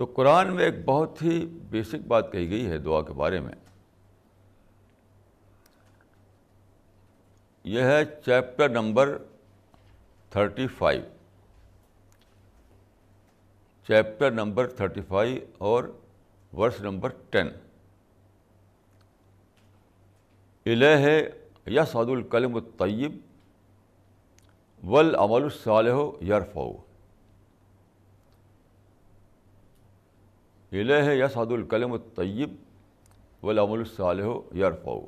تو قرآن میں ایک بہت ہی بیسک بات کہی گئی ہے دعا کے بارے میں۔ یہ ہے chapter number thirty five. Chapter number thirty five اور ورس نمبر ٹین۔ الہ یا سعد الکلم الطیب ول الصالح یرفو الہ یا سعد الکلم الطیب ول امل الصالح یرفو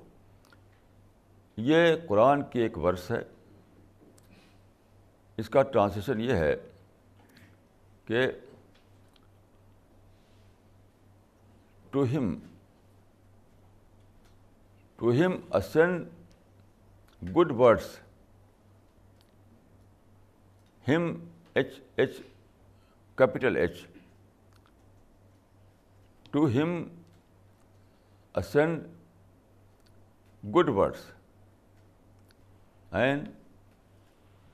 یہ قرآن کی ایک ورس ہے. اس کا ٹرانسلیشن یہ ہے کہ to him to him ascend good words him H H capital H to him ascend good words and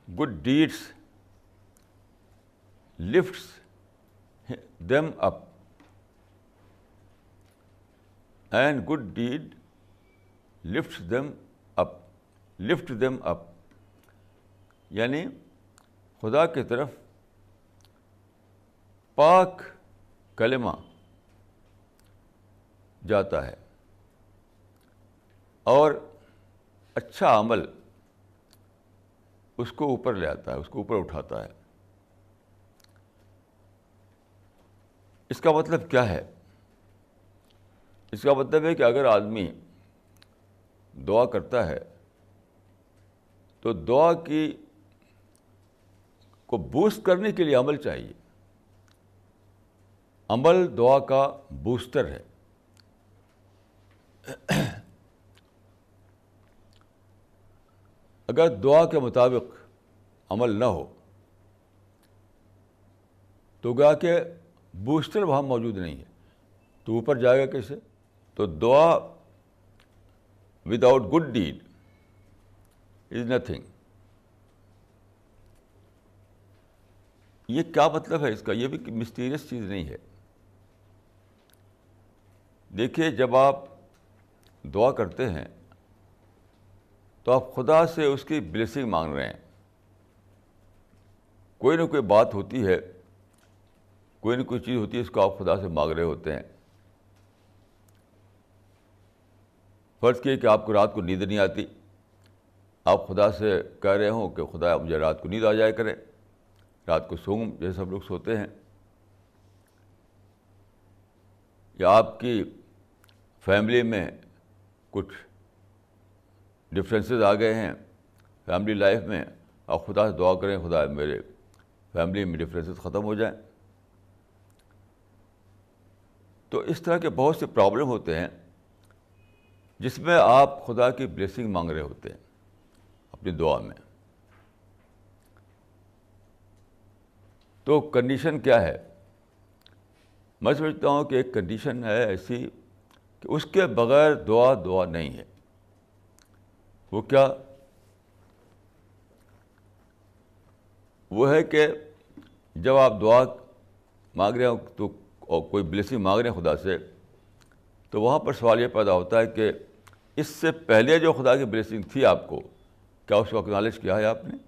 good deeds lifts them up and good deed lift them up lift them up یعنی خدا کی طرف پاک کلمہ جاتا ہے۔ اور اچھا عمل اس کو اوپر لے آتا ہے، اس کو اوپر اٹھاتا ہے۔ اس کا مطلب کیا ہے؟ اس کا مطلب ہے کہ اگر آدمی دعا کرتا ہے تو دعا کی کو بوسٹ کرنے کے لیے عمل چاہیے۔ عمل دعا کا بوسٹر ہے۔ اگر دعا کے مطابق عمل نہ ہو، تو گیا کہ بوسٹر وہاں موجود نہیں ہے۔ تو اوپر جائے گا کیسے؟ تو دعا without good deed is nothing یہ کیا مطلب ہے اس کا؟ یہ بھی مسٹیریس چیز نہیں ہے۔ دیکھیے جب آپ دعا کرتے ہیں، تو آپ خدا سے اس کی بلیسنگ مانگ رہے ہیں۔ کوئی نہ کوئی بات ہوتی ہے، کوئی نہ کوئی چیز ہوتی ہے، اس کو آپ خدا سے مانگ رہے ہوتے ہیں۔ فرض کیے کہ آپ کو رات کو نیند نہیں آتی، آپ خدا سے کہہ رہے ہوں کہ خدا مجھے رات کو نیند آ جائے کرے۔ رات کو سونگ جیسے سب لوگ سوتے ہیں۔ یا آپ کی فیملی میں کچھ ڈفرینسز آ گئے ہیں فیملی لائف میں۔ آپ خدا سے دعا کریں خدا میرے فیملی میں ڈفرینسز ختم ہو جائیں۔ تو اس طرح کے بہت سے پرابلم ہوتے ہیں جس میں آپ خدا کی بلیسنگ مانگ رہے ہوتے ہیں اپنی دعا میں۔ تو کنڈیشن کیا ہے؟ میں سمجھتا ہوں کہ ایک کنڈیشن ہے ایسی کہ اس کے بغیر دعا دعا نہیں ہے۔ وہ کیا؟ وہ ہے کہ جب آپ دعا مانگ رہے ہوں تو کوئی بلیسنگ مانگ رہے ہیں خدا سے، تو وہاں پر سوال یہ پیدا ہوتا ہے کہ اس سے پہلے جو خدا کی بلیسنگ تھی آپ کو، کیا اس کو اکنالج کیا ہے آپ نے؟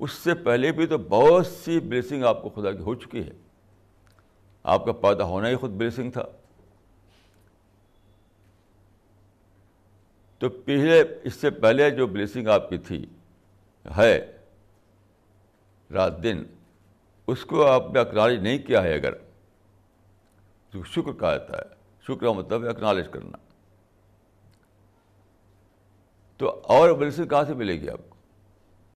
اس سے پہلے بھی تو بہت سی بلیسنگ آپ کو خدا کی ہو چکی ہے۔ آپ کا پیدا ہونا ہی خود بلیسنگ تھا۔ تو پہلے، اس سے پہلے جو بلیسنگ آپ کی تھی، ہے، رات دن، اس کو آپ نے اکنالج نہیں کیا ہے۔ اگر تو شکر کہا جاتا ہے۔ شکر کا مطلب ہے اکنالج کرنا۔ تو اور بلیسنگ کہاں سے ملے گی آپ؟